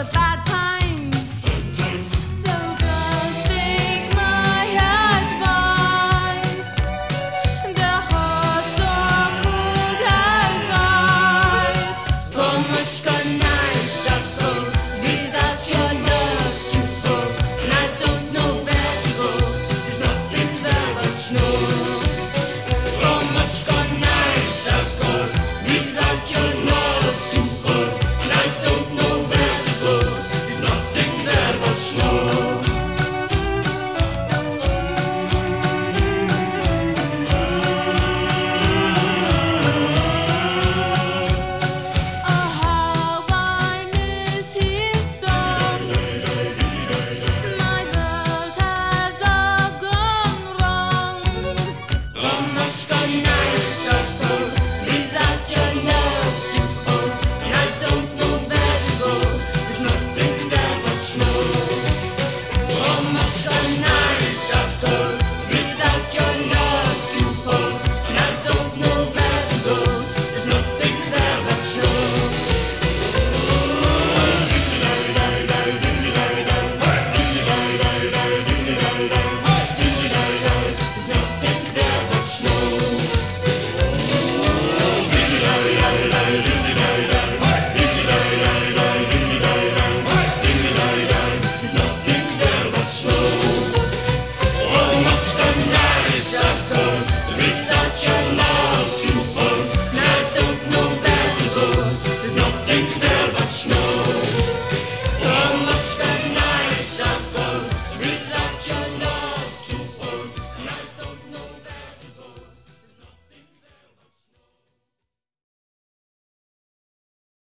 a bad time.